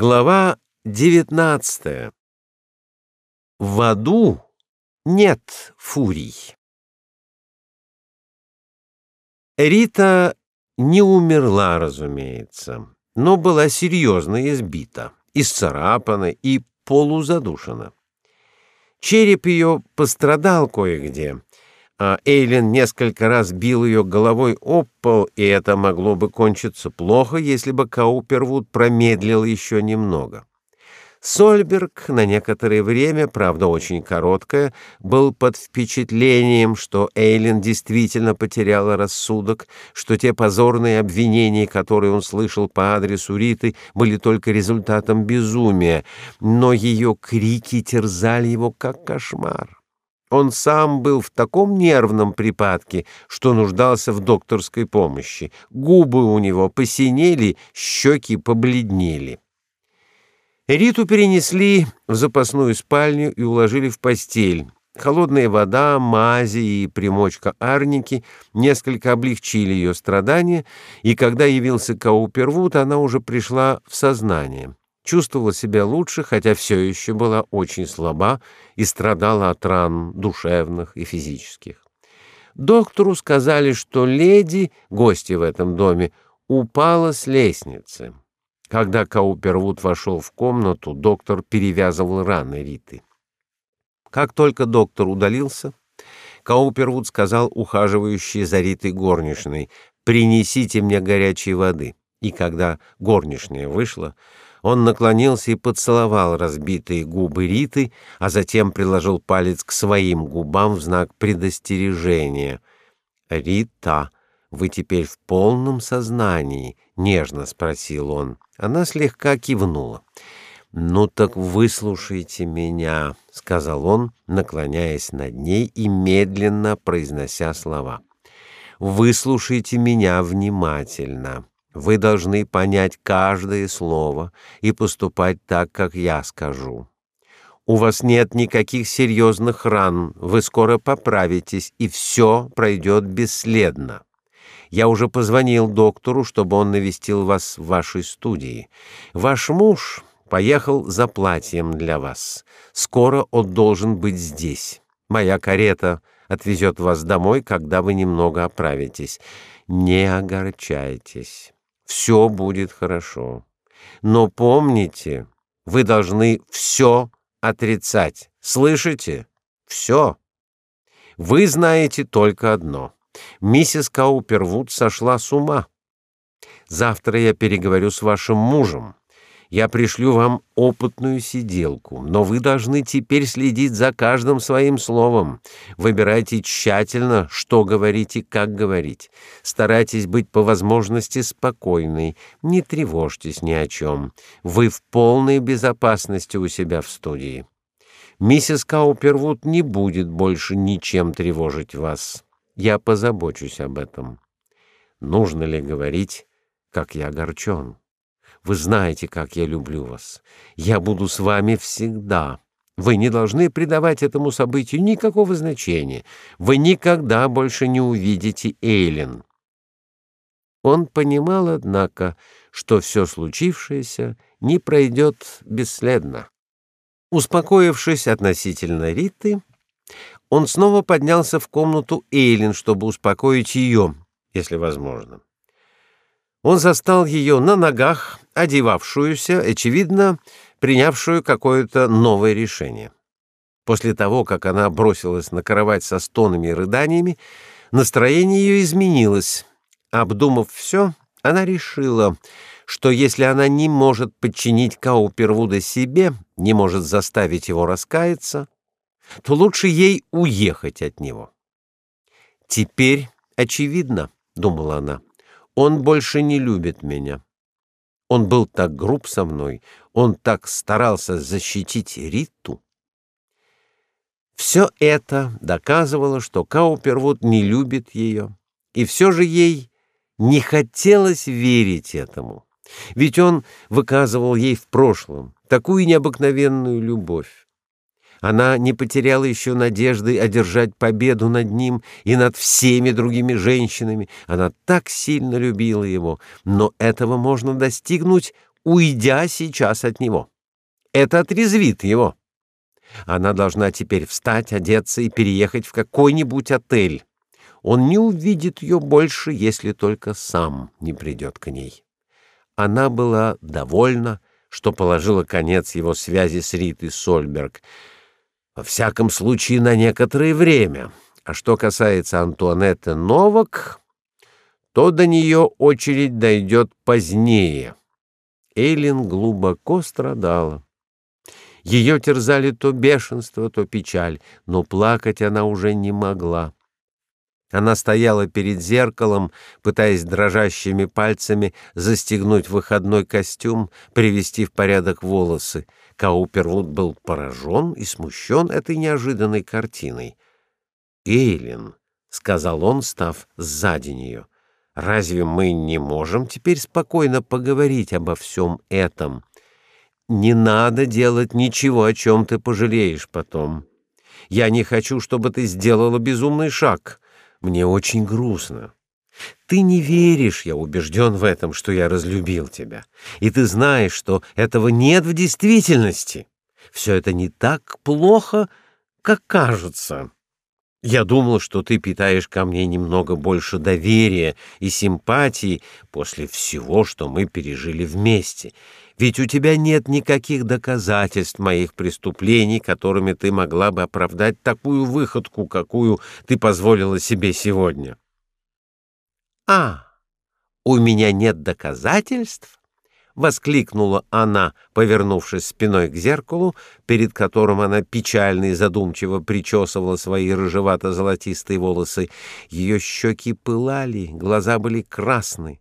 Глава 19. В аду нет фурий. Рита не умерла, разумеется, но была серьезно избита, исцарапана и полузадушена. Череп ее пострадал кое-где, а Эйлин несколько раз бил ее головой об пол, и это могло бы кончиться плохо, если бы Каупервуд промедлил еще немного. Сольберг на некоторое время, правда очень короткое, был под впечатлением, что Эйлин действительно потеряла рассудок, что те позорные обвинения, которые он слышал по адресу Риты, были только результатом безумия, но ее крики терзали его как кошмар. Он сам был в таком нервном припадке, что нуждался в докторской помощи. Губы у него посинели, щеки побледнели. Риту перенесли в запасную спальню и уложили в постель. Холодная вода, мази и примочка арники несколько облегчили ее страдания, и когда явился Каупервуд, она уже пришла в сознание чувствовала себя лучше, хотя все еще была очень слаба и страдала от ран душевных и физических. Доктору сказали, что леди, гостья в этом доме, упала с лестницы. Когда Каупервуд вошел в комнату, доктор перевязывал раны Риты. Как только доктор удалился, Каупервуд сказал ухаживающей за Ритой горничной: "Принесите мне горячей воды". И когда горничная вышла, он наклонился и поцеловал разбитые губы Риты, а затем приложил палец к своим губам в знак предостережения. "Рита, вы теперь в полном сознании?" нежно спросил он. Она слегка кивнула. "Ну так выслушайте меня", сказал он, наклоняясь над ней и медленно произнося слова. "Выслушайте меня внимательно. Вы должны понять каждое слово и поступать так, как я скажу. У вас нет никаких серьезных ран, вы скоро поправитесь, и все пройдет бесследно. Я уже позвонил доктору, чтобы он навестил вас в вашей студии. Ваш муж поехал за платьем для вас. Скоро он должен быть здесь. Моя карета отвезет вас домой, когда вы немного оправитесь. Не огорчайтесь все будет хорошо. Но помните, вы должны все отрицать. Слышите? Все. Вы знаете только одно. Миссис Каупервуд сошла с ума. Завтра я переговорю с вашим мужем. Я пришлю вам опытную сиделку, но вы должны теперь следить за каждым своим словом. Выбирайте тщательно, что говорить и как говорить. Старайтесь быть по возможности спокойной, не тревожьтесь ни о чем. Вы в полной безопасности у себя в студии. Миссис Каупервуд не будет больше ничем тревожить вас. Я позабочусь об этом. Нужно ли говорить, как я огорчен? Вы знаете, как я люблю вас. Я буду с вами всегда. Вы не должны придавать этому событию никакого значения. Вы никогда больше не увидите Эйлин. Он понимал, однако, что все случившееся не пройдет бесследно. Успокоившись относительно Риты, он снова поднялся в комнату Эйлин, чтобы успокоить ее, если возможно. Он застал ее на ногах, одевавшуюся, очевидно, принявшую какое-то новое решение. После того, как она бросилась на кровать со стонами и рыданиями, настроение ее изменилось. Обдумав все, она решила, что если она не может подчинить Каупервуда себе, не может заставить его раскаяться, то лучше ей уехать от него. Теперь очевидно, думала она. Он больше не любит меня. Он был так груб со мной, он так старался защитить Риту. Все это доказывало, что Каупервуд не любит ее, и все же ей не хотелось верить этому. Ведь он выказывал ей в прошлом такую необыкновенную любовь. Она не потеряла еще надежды одержать победу над ним и над всеми другими женщинами. Она так сильно любила его, но этого можно достигнуть уйдя сейчас от него. Это отрезвит его. Она должна теперь встать, одеться и переехать в какой-нибудь отель. Он не увидит ее больше, если только сам не придет к ней. Она была довольна, что положила конец его связи с Ритой Сольберг. Во всяком случае, на некоторое время. А что касается Антуанетты Новак, то до нее очередь дойдет позднее. Эйлин глубоко страдала. Ее терзали то бешенство, то печаль, но плакать она уже не могла. Она стояла перед зеркалом, пытаясь дрожащими пальцами застегнуть выходной костюм, привести в порядок волосы. Каупервуд был поражен и смущен этой неожиданной картиной. «Эйлин», — сказал он, став сзади нее, — «разве мы не можем теперь спокойно поговорить обо всем этом? Не надо делать ничего, о чем ты пожалеешь потом. Я не хочу, чтобы ты сделала безумный шаг». Мне очень грустно. Ты не веришь, я убежден в этом, что я разлюбил тебя. И ты знаешь, что этого нет в действительности. Все это не так плохо, как кажется. Я думал, что ты питаешь ко мне немного больше доверия и симпатии после всего, что мы пережили вместе. Ведь у тебя нет никаких доказательств моих преступлений, которыми ты могла бы оправдать такую выходку, какую ты позволила себе сегодня. А, у меня нет доказательств? воскликнула она, повернувшись спиной к зеркалу, перед которым она печально и задумчиво причесывала свои рыжевато-золотистые волосы. Ее щеки пылали, глаза были красны.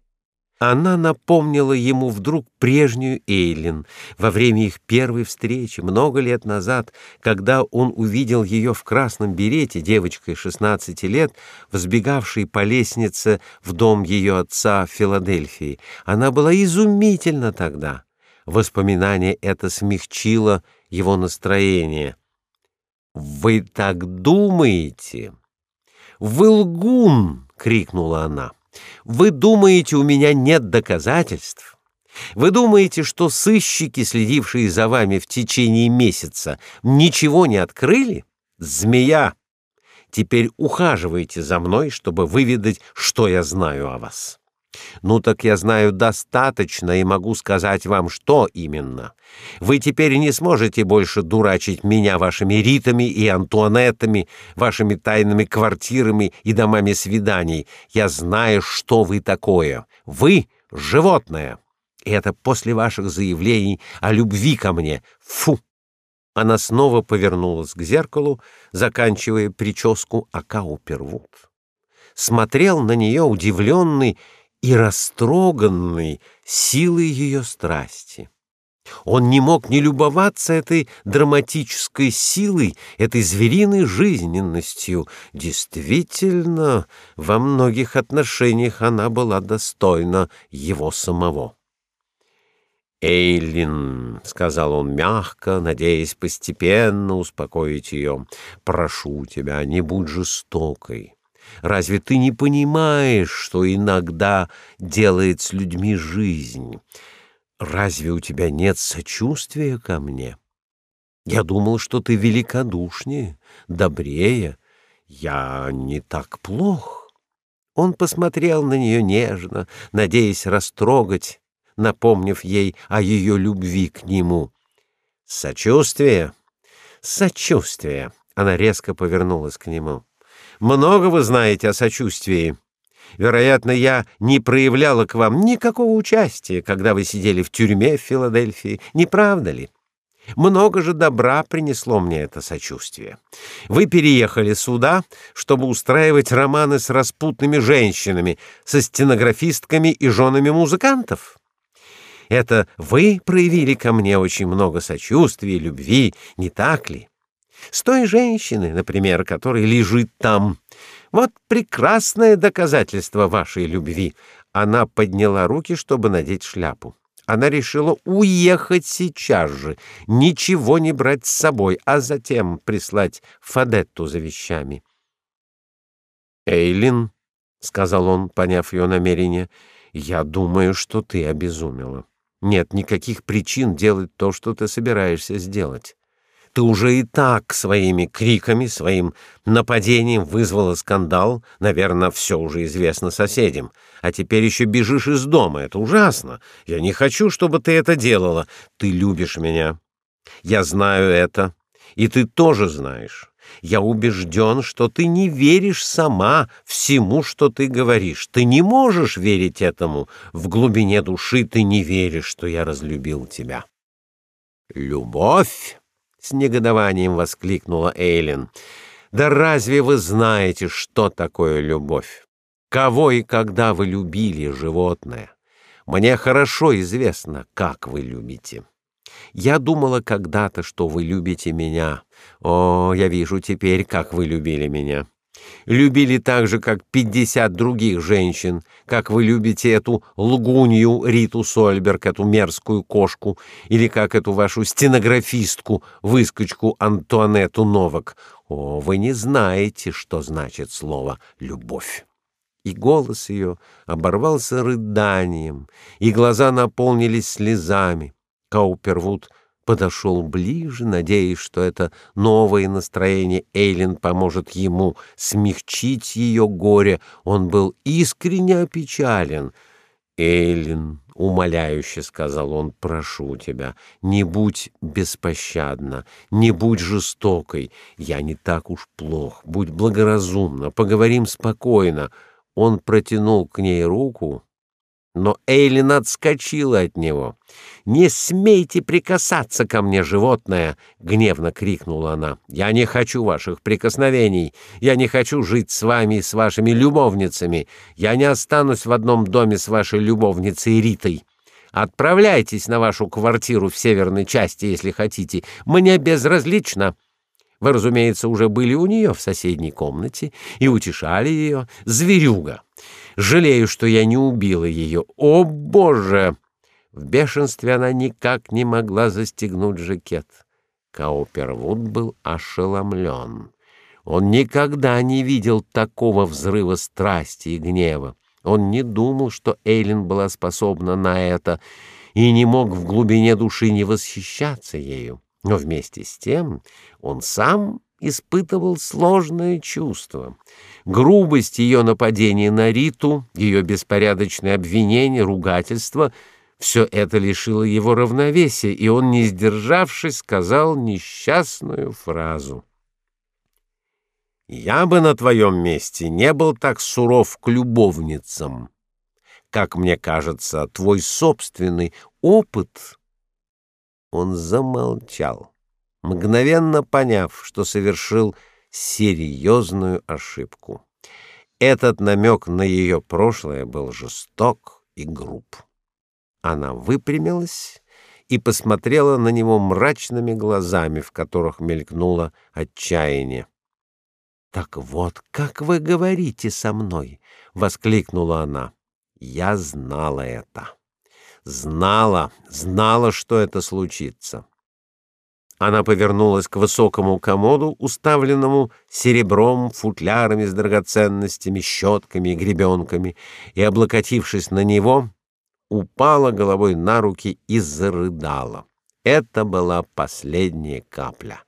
Она напомнила ему вдруг прежнюю Эйлин во время их первой встречи много лет назад, когда он увидел ее в красном берете, девочкой 16 лет, взбегавшей по лестнице в дом ее отца в Филадельфии. Она была изумительна тогда. Воспоминание это смягчило его настроение. Вы так думаете? Вы лгун, крикнула она. Вы думаете, у меня нет доказательств? Вы думаете, что сыщики, следившие за вами в течение месяца, ничего не открыли? Змея! Теперь ухаживайте за мной, чтобы выведать, что я знаю о вас. Ну так я знаю достаточно и могу сказать вам, что именно. Вы теперь не сможете больше дурачить меня вашими ритами и антуанеттами, вашими тайными квартирами и домами свиданий. Я знаю, что вы такое. Вы животное. И это после ваших заявлений о любви ко мне. Фу. Она снова повернулась к зеркалу, заканчивая прическу, а смотрел на нее удивленный и растроганный силой ее страсти. Он не мог не любоваться этой драматической силой, этой звериной жизненностью. Действительно, во многих отношениях она была достойна его самого. «Эйлин», — сказал он мягко, надеясь постепенно успокоить ее, — «прошу тебя, не будь жестокой. Разве ты не понимаешь, что иногда делает с людьми жизнь? Разве у тебя нет сочувствия ко мне? Я думал, что ты великодушнее, добрее. Я не так плох. Он посмотрел на нее нежно, надеясь растрогать, напомнив ей о ее любви к нему. Сочувствие, сочувствие. Она резко повернулась к нему. Много вы знаете о сочувствии. Вероятно, я не проявляла к вам никакого участия, когда вы сидели в тюрьме в Филадельфии, не правда ли? Много же добра принесло мне это сочувствие. Вы переехали сюда, чтобы устраивать романы с распутными женщинами, со стенографистками и женами музыкантов. Это вы проявили ко мне очень много сочувствия и любви, не так ли? С той женщины, например, которая лежит там. Вот прекрасное доказательство вашей любви. Она подняла руки, чтобы надеть шляпу. Она решила уехать сейчас же, ничего не брать с собой, а затем прислать Фадетту за вещами. «Эйлин», — сказал он, поняв ее намерение, — «я думаю, что ты обезумела. Нет никаких причин делать то, что ты собираешься сделать. Ты уже и так своими криками, своим нападением вызвала скандал, наверное, все уже известно соседям. А теперь еще бежишь из дома. Это ужасно. Я не хочу, чтобы ты это делала. Ты любишь меня. Я знаю это, и ты тоже знаешь. Я убежден, что ты не веришь сама всему, что ты говоришь. Ты не можешь верить этому. В глубине души ты не веришь, что я разлюбил тебя. Любовь с негодованием воскликнула Эйлин. Да разве вы знаете, что такое любовь? Кого и когда вы любили животное? Мне хорошо известно, как вы любите. Я думала когда-то, что вы любите меня. О, я вижу теперь, как вы любили меня любили так же, как пятьдесят других женщин, как вы любите эту лгунью Риту Сольберг, эту мерзкую кошку, или как эту вашу стенографистку, выскочку Антуанетту Новак. О, вы не знаете, что значит слово «любовь». И голос ее оборвался рыданием, и глаза наполнились слезами. Каупервуд подошел ближе, надеясь, что это новое настроение Эйлин поможет ему смягчить ее горе. Он был искренне опечален. Эйлин, умоляюще сказал он, прошу тебя, не будь беспощадна, не будь жестокой. Я не так уж плох. Будь благоразумна, поговорим спокойно. Он протянул к ней руку, но Эйлин отскочила от него. «Не смейте прикасаться ко мне, животное!» — гневно крикнула она. «Я не хочу ваших прикосновений. Я не хочу жить с вами и с вашими любовницами. Я не останусь в одном доме с вашей любовницей Ритой. Отправляйтесь на вашу квартиру в северной части, если хотите. Мне безразлично». Вы, разумеется, уже были у нее в соседней комнате и утешали ее. Зверюга! Жалею, что я не убила ее. О, Боже! В бешенстве она никак не могла застегнуть жакет. Каупервуд был ошеломлен. Он никогда не видел такого взрыва страсти и гнева. Он не думал, что Эйлин была способна на это, и не мог в глубине души не восхищаться ею. Но вместе с тем он сам испытывал сложное чувство. Грубость ее нападения на Риту, ее беспорядочное обвинение, ругательство — все это лишило его равновесия, и он, не сдержавшись, сказал несчастную фразу. «Я бы на твоем месте не был так суров к любовницам. Как мне кажется, твой собственный опыт...» Он замолчал мгновенно поняв, что совершил серьезную ошибку. Этот намек на ее прошлое был жесток и груб. Она выпрямилась и посмотрела на него мрачными глазами, в которых мелькнуло отчаяние. Так вот, как вы говорите со мной, воскликнула она. Я знала это. Знала, знала, что это случится. Она повернулась к высокому комоду, уставленному серебром, футлярами с драгоценностями, щетками и гребенками, и, облокотившись на него, упала головой на руки и зарыдала. Это была последняя капля.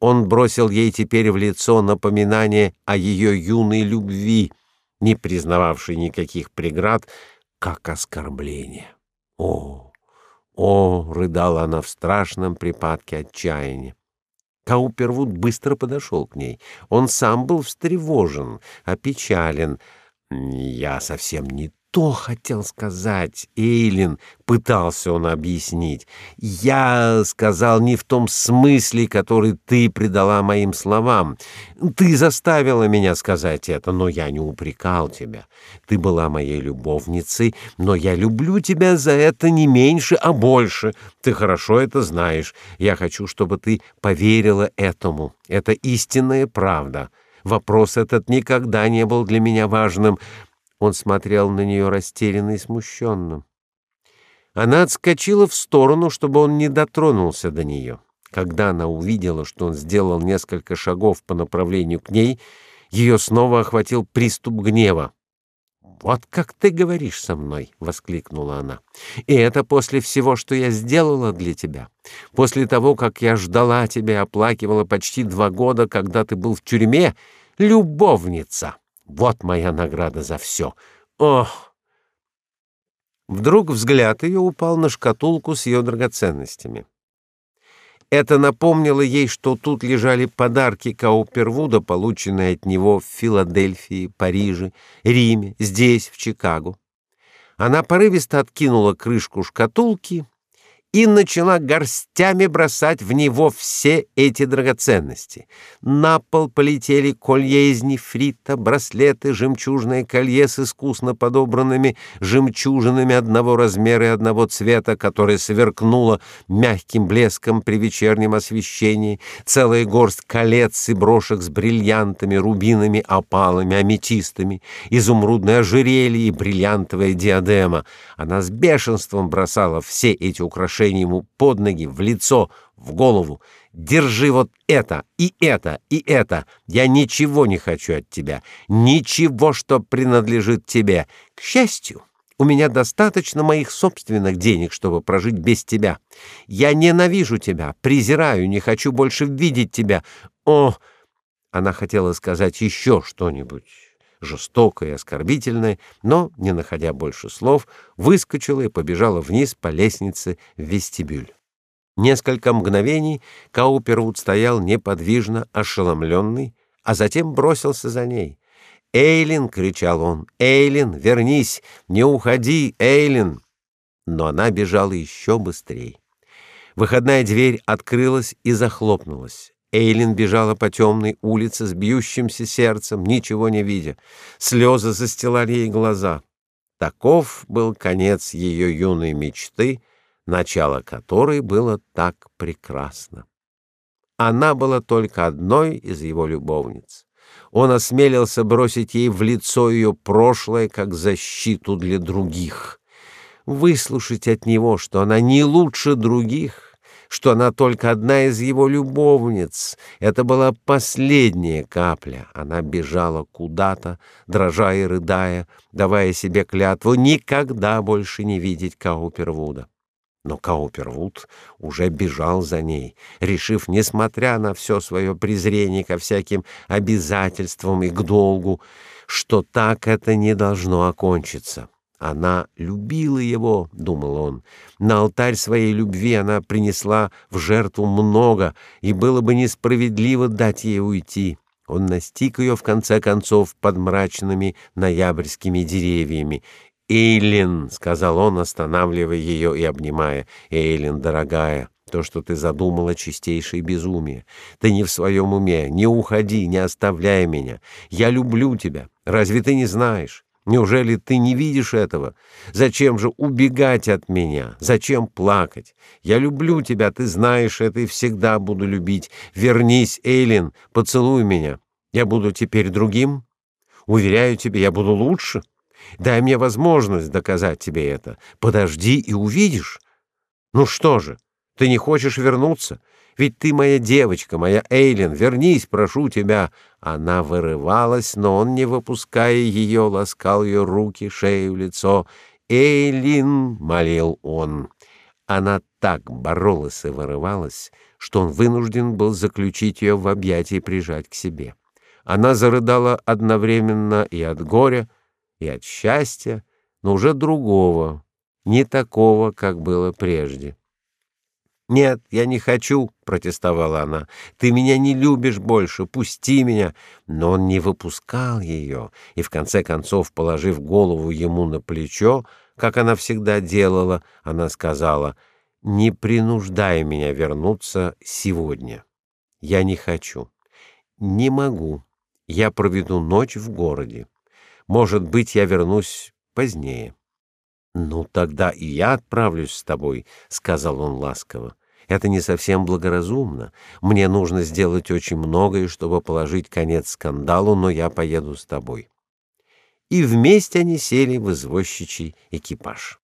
Он бросил ей теперь в лицо напоминание о ее юной любви, не признававшей никаких преград, как оскорбление. О! О, рыдала она в страшном припадке отчаяния. Каупервуд быстро подошел к ней. Он сам был встревожен, опечален. Я совсем не что хотел сказать Эйлин, пытался он объяснить. Я сказал не в том смысле, который ты придала моим словам. Ты заставила меня сказать это, но я не упрекал тебя. Ты была моей любовницей, но я люблю тебя за это не меньше, а больше. Ты хорошо это знаешь. Я хочу, чтобы ты поверила этому. Это истинная правда. Вопрос этот никогда не был для меня важным. Он смотрел на нее растерянно и смущенно. Она отскочила в сторону, чтобы он не дотронулся до нее. Когда она увидела, что он сделал несколько шагов по направлению к ней, ее снова охватил приступ гнева. Вот как ты говоришь со мной, воскликнула она. И это после всего, что я сделала для тебя. После того, как я ждала тебя и оплакивала почти два года, когда ты был в тюрьме, любовница. Вот моя награда за все. Ох. Вдруг взгляд ее упал на шкатулку с ее драгоценностями. Это напомнило ей, что тут лежали подарки Каупервуда, полученные от него в Филадельфии, Париже, Риме, здесь, в Чикаго. Она порывисто откинула крышку шкатулки и начала горстями бросать в него все эти драгоценности. На пол полетели колье из нефрита, браслеты, жемчужное колье с искусно подобранными жемчужинами одного размера и одного цвета, которое сверкнуло мягким блеском при вечернем освещении, целая горсть колец и брошек с бриллиантами, рубинами, опалами, аметистами, изумрудное ожерелье и бриллиантовая диадема. Она с бешенством бросала все эти украшения украшение ему под ноги, в лицо, в голову. Держи вот это и это и это. Я ничего не хочу от тебя, ничего, что принадлежит тебе. К счастью, у меня достаточно моих собственных денег, чтобы прожить без тебя. Я ненавижу тебя, презираю, не хочу больше видеть тебя. О, она хотела сказать еще что-нибудь жестокое и оскорбительное, но, не находя больше слов, выскочила и побежала вниз по лестнице в вестибюль. Несколько мгновений Каупервуд стоял неподвижно, ошеломленный, а затем бросился за ней. «Эйлин!» — кричал он. «Эйлин, вернись! Не уходи, Эйлин!» Но она бежала еще быстрее. Выходная дверь открылась и захлопнулась. Эйлин бежала по темной улице с бьющимся сердцем, ничего не видя. Слезы застилали ей глаза. Таков был конец ее юной мечты, начало которой было так прекрасно. Она была только одной из его любовниц. Он осмелился бросить ей в лицо ее прошлое как защиту для других. Выслушать от него, что она не лучше других — что она только одна из его любовниц. Это была последняя капля. Она бежала куда-то, дрожа и рыдая, давая себе клятву никогда больше не видеть Каупервуда. Но Каупервуд уже бежал за ней, решив, несмотря на все свое презрение ко всяким обязательствам и к долгу, что так это не должно окончиться. Она любила его, думал он. На алтарь своей любви она принесла в жертву много, и было бы несправедливо дать ей уйти. Он настиг ее в конце концов под мрачными ноябрьскими деревьями. "Эйлин", сказал он, останавливая ее и обнимая. "Эйлин, дорогая, то, что ты задумала, чистейшее безумие. Ты не в своем уме. Не уходи, не оставляй меня. Я люблю тебя. Разве ты не знаешь? Неужели ты не видишь этого? Зачем же убегать от меня? Зачем плакать? Я люблю тебя, ты знаешь это и всегда буду любить. Вернись, Эйлин, поцелуй меня. Я буду теперь другим. Уверяю тебя, я буду лучше. Дай мне возможность доказать тебе это. Подожди и увидишь. Ну что же, ты не хочешь вернуться? Ведь ты моя девочка, моя Эйлин, вернись, прошу тебя. Она вырывалась, но он, не выпуская ее, ласкал ее руки, шею, лицо. Эйлин, молил он. Она так боролась и вырывалась, что он вынужден был заключить ее в объятия и прижать к себе. Она зарыдала одновременно и от горя, и от счастья, но уже другого, не такого, как было прежде. Нет, я не хочу, протестовала она. Ты меня не любишь больше, пусти меня. Но он не выпускал ее, и в конце концов, положив голову ему на плечо, как она всегда делала, она сказала: "Не принуждай меня вернуться сегодня. Я не хочу. Не могу. Я проведу ночь в городе. Может быть, я вернусь позднее". Ну тогда и я отправлюсь с тобой, сказал он ласково. Это не совсем благоразумно. Мне нужно сделать очень многое, чтобы положить конец скандалу, но я поеду с тобой. И вместе они сели в извозчичий экипаж.